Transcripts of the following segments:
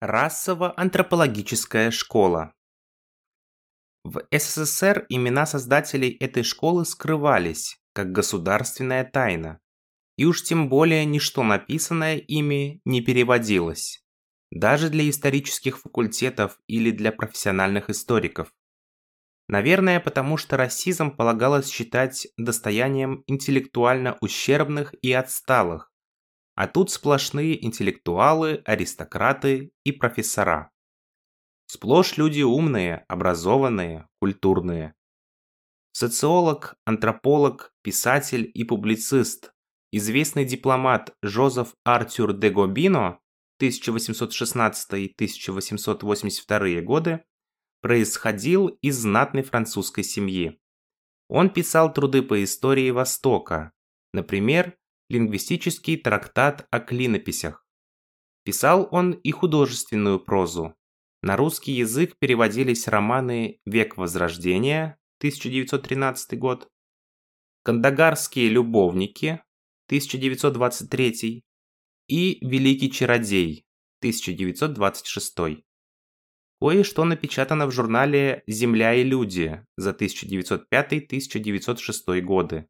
Расово-антропологическая школа. В СССР имена создателей этой школы скрывались, как государственная тайна, и уж тем более ничто написанное ими не переводилось, даже для исторических факультетов или для профессиональных историков. Наверное, потому что расизм полагалось считать достоянием интеллектуально ущербных и отсталых, а тут сплошные интеллектуалы, аристократы и профессора. Сплошь люди умные, образованные, культурные. Социолог, антрополог, писатель и публицист, известный дипломат Жозеф Артюр де Гобино 1816-1882 годы происходил из знатной французской семьи. Он писал труды по истории Востока, например, лингвистический трактат о клинописях. Писал он и художественную прозу. На русский язык переводились романы «Век Возрождения» 1913 год, «Кандагарские любовники» 1923 и «Великий чародей» 1926. Кое-что напечатано в журнале «Земля и люди» за 1905-1906 годы.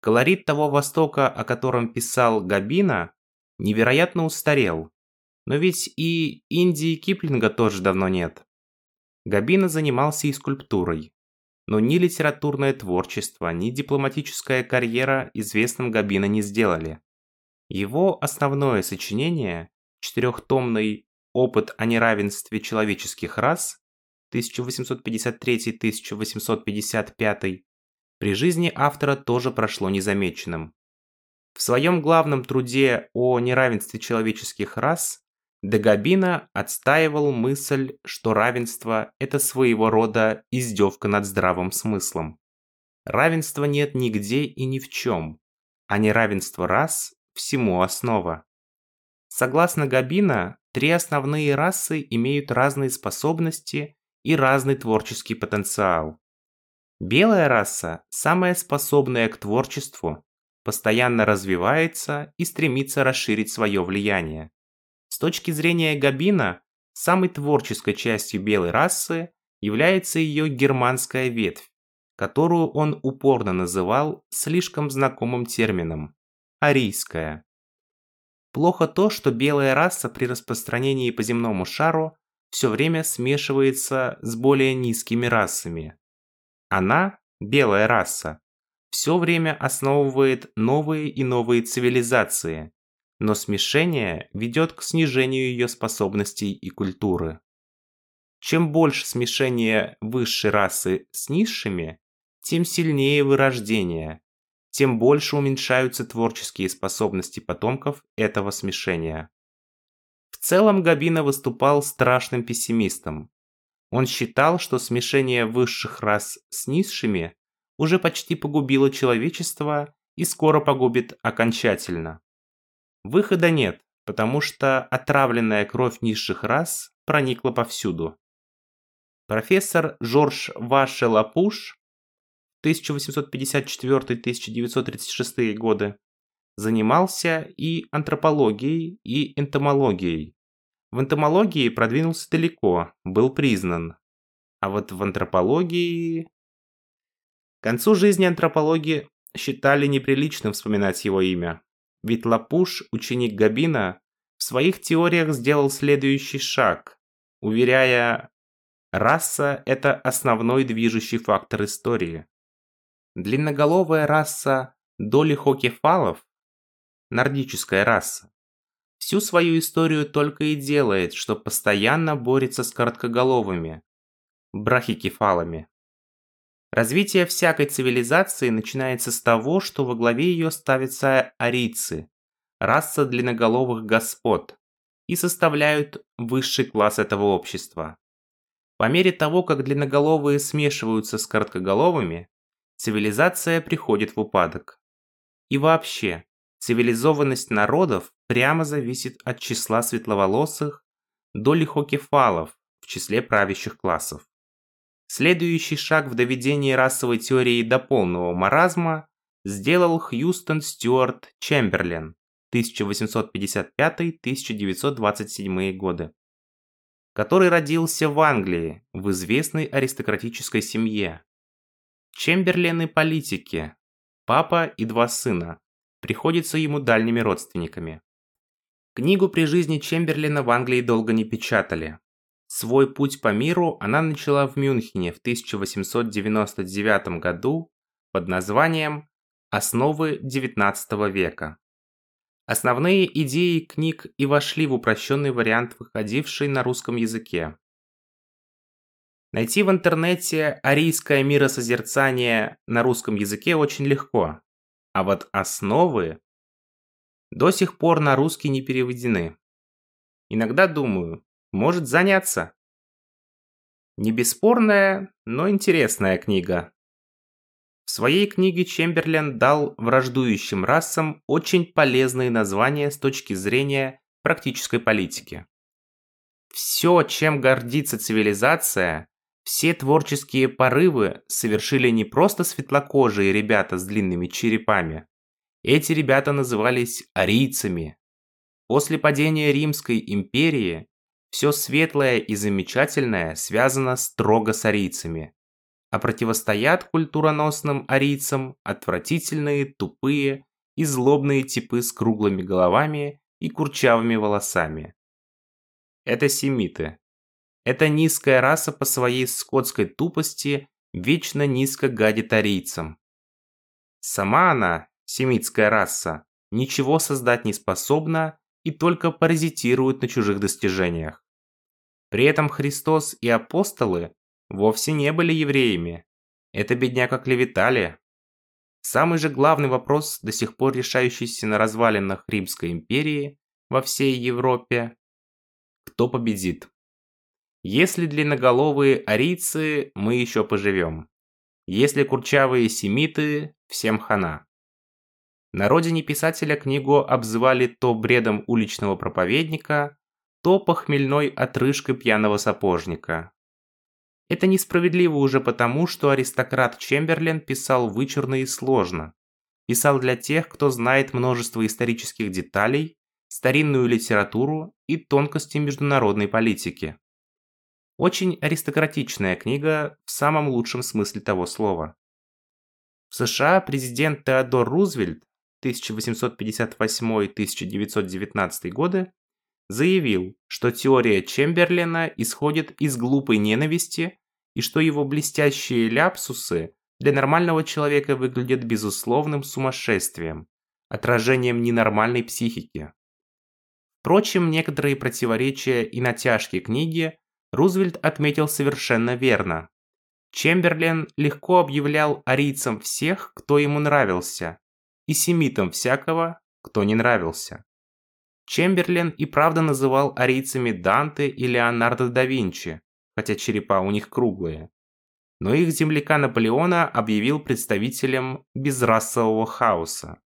Колорит того Востока, о котором писал Габина, невероятно устарел. Но ведь и Индии Киплинга тоже давно нет. Габина занимался и скульптурой. Но ни литературное творчество, ни дипломатическая карьера известным Габина не сделали. Его основное сочинение, четырехтомный «Опыт о неравенстве человеческих рас» 1853-1855 при жизни автора тоже прошло незамеченным. В своем главном труде о неравенстве человеческих рас Дагабина отстаивал мысль, что равенство – это своего рода издевка над здравым смыслом. Равенства нет нигде и ни в чем, а неравенство рас – всему основа. Согласно Габина, три основные расы имеют разные способности и разный творческий потенциал. Белая раса самая способная к творчеству, постоянно развивается и стремится расширить свое влияние. С точки зрения Габина, самой творческой частью белой расы является ее германская ветвь, которую он упорно называл слишком знакомым термином – арийская. Плохо то, что белая раса при распространении по земному шару все время смешивается с более низкими расами, она, белая раса, все время основывает новые и новые цивилизации, но смешение ведет к снижению ее способностей и культуры. Чем больше смешения высшей расы с низшими, тем сильнее вырождение, тем больше уменьшаются творческие способности потомков этого смешения. В целом Габина выступал страшным пессимистом, он считал, что смешение высших рас с низшими уже почти погубило человечество и скоро погубит окончательно. Выхода нет, потому что отравленная кровь низших рас проникла повсюду. Профессор Жорж Ваше Лапуш 1854-1936 годы занимался и антропологией, и энтомологией. В энтомологии продвинулся далеко, был признан. А вот в антропологии... К концу жизни антропологи считали неприличным вспоминать его имя. Ведь Лапуш, ученик Габина, в своих теориях сделал следующий шаг, уверяя, раса – это основной движущий фактор истории. Длинноголовая раса долихокефалов – нордическая раса, всю свою историю только и делает, что постоянно борется с короткоголовыми, брахикефалами. Развитие всякой цивилизации начинается с того, что во главе ее ставятся арийцы, раса длинноголовых господ, и составляют высший класс этого общества. По мере того, как длинноголовые смешиваются с короткоголовыми, цивилизация приходит в упадок. И вообще, Цивилизованность народов прямо зависит от числа светловолосых до лихокефалов в числе правящих классов. Следующий шаг в доведении расовой теории до полного маразма сделал Хьюстон Стюарт Чемберлен 1855-1927 годы. который родился в Англии в известной аристократической семье. Чемберлены политики, папа и два сына, приходятся ему дальними родственниками. Книгу при жизни Чемберлина в Англии долго не печатали. Свой путь по миру она начала в Мюнхене в 1899 году под названием «Основы XIX века». Основные идеи книг и вошли в упрощенный вариант, выходивший на русском языке. Найти в интернете арийское миросозерцание на русском языке очень легко, а вот основы до сих пор на русский не переведены. Иногда думаю, может заняться. Не бесспорная, но интересная книга. В своей книге Чемберлен дал враждующим расам очень полезные названия с точки зрения практической политики. Все, чем гордится цивилизация, все творческие порывы совершили не просто светлокожие ребята с длинными черепами. Эти ребята назывались арийцами. После падения Римской империи все светлое и замечательное связано строго с арийцами а противостоят культуроносным арийцам отвратительные, тупые и злобные типы с круглыми головами и курчавыми волосами. Это семиты. Эта низкая раса по своей скотской тупости вечно низко гадит арийцам. Сама она, семитская раса, ничего создать не способна и только паразитирует на чужих достижениях. При этом Христос и апостолы вовсе не были евреями. Это бедняка клеветали. Самый же главный вопрос, до сих пор решающийся на развалинах Римской империи во всей Европе – кто победит? Если длинноголовые арийцы, мы еще поживем. Если курчавые семиты, всем хана. На родине писателя книгу обзывали то бредом уличного проповедника, то похмельной отрыжкой пьяного сапожника. Это несправедливо уже потому, что аристократ Чемберлен писал вычурно и сложно. Писал для тех, кто знает множество исторических деталей, старинную литературу и тонкости международной политики. Очень аристократичная книга в самом лучшем смысле того слова. В США президент Теодор Рузвельт 1858-1919 годы заявил, что теория Чемберлена исходит из глупой ненависти и что его блестящие ляпсусы для нормального человека выглядят безусловным сумасшествием, отражением ненормальной психики. Впрочем, некоторые противоречия и натяжки книги Рузвельт отметил совершенно верно. Чемберлен легко объявлял арийцам всех, кто ему нравился, и семитам всякого, кто не нравился. Чемберлен и правда называл арийцами Данте и Леонардо да Винчи, хотя черепа у них круглые. Но их земляка Наполеона объявил представителем безрасового хаоса.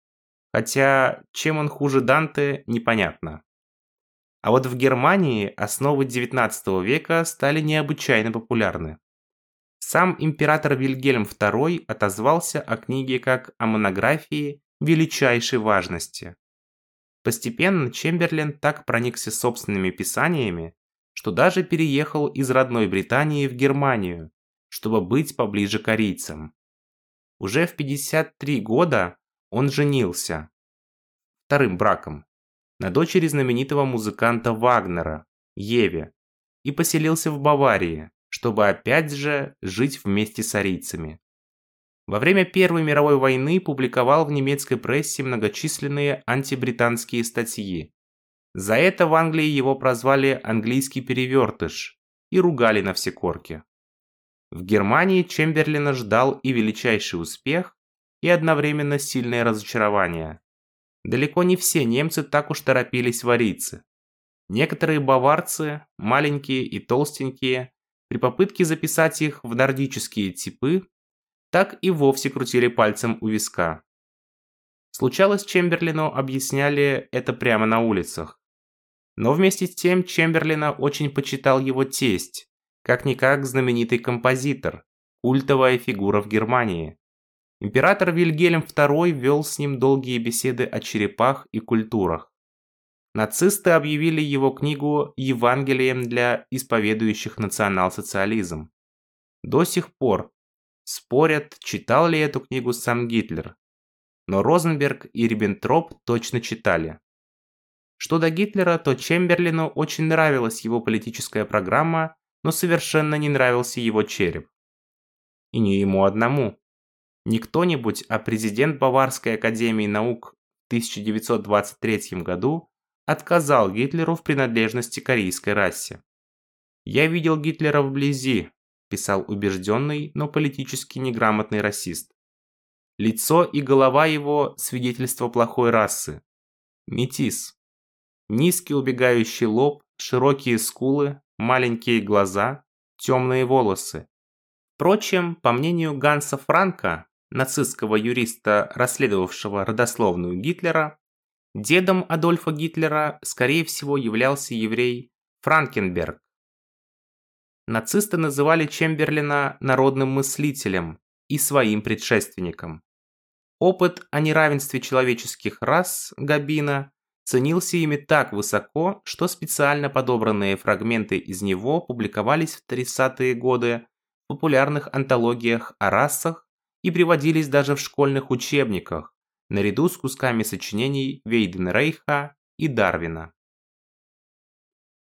Хотя чем он хуже Данте, непонятно. А вот в Германии основы XIX века стали необычайно популярны. Сам император Вильгельм II отозвался о книге как о монографии величайшей важности. Постепенно Чемберлен так проникся собственными писаниями, что даже переехал из родной Британии в Германию, чтобы быть поближе к арийцам. Уже в 53 года он женился вторым браком на дочери знаменитого музыканта Вагнера, Еве, и поселился в Баварии, чтобы опять же жить вместе с арийцами. Во время Первой мировой войны публиковал в немецкой прессе многочисленные антибританские статьи. За это в Англии его прозвали «английский перевертыш» и ругали на все корки. В Германии Чемберлина ждал и величайший успех, и одновременно сильное разочарование. Далеко не все немцы так уж торопились вариться. Некоторые баварцы, маленькие и толстенькие, при попытке записать их в нордические типы, так и вовсе крутили пальцем у виска. Случалось, Чемберлину объясняли это прямо на улицах. Но вместе с тем Чемберлина очень почитал его тесть, как-никак знаменитый композитор, культовая фигура в Германии. Император Вильгельм II вел с ним долгие беседы о черепах и культурах. Нацисты объявили его книгу Евангелием для исповедующих национал-социализм. До сих пор спорят, читал ли эту книгу сам Гитлер. Но Розенберг и Риббентроп точно читали. Что до Гитлера, то Чемберлину очень нравилась его политическая программа, но совершенно не нравился его череп. И не ему одному. Не кто-нибудь, а президент Баварской академии наук в 1923 году отказал Гитлеру в принадлежности к арийской расе. «Я видел Гитлера вблизи», – писал убежденный, но политически неграмотный расист. Лицо и голова его – свидетельство плохой расы. Метис. Низкий убегающий лоб, широкие скулы, маленькие глаза, темные волосы. Впрочем, по мнению Ганса Франка, нацистского юриста, расследовавшего родословную Гитлера, Дедом Адольфа Гитлера, скорее всего, являлся еврей Франкенберг. Нацисты называли Чемберлина народным мыслителем и своим предшественником. Опыт о неравенстве человеческих рас Габина ценился ими так высоко, что специально подобранные фрагменты из него публиковались в 30-е годы в популярных антологиях о расах и приводились даже в школьных учебниках, наряду с кусками сочинений Вейденрейха и Дарвина.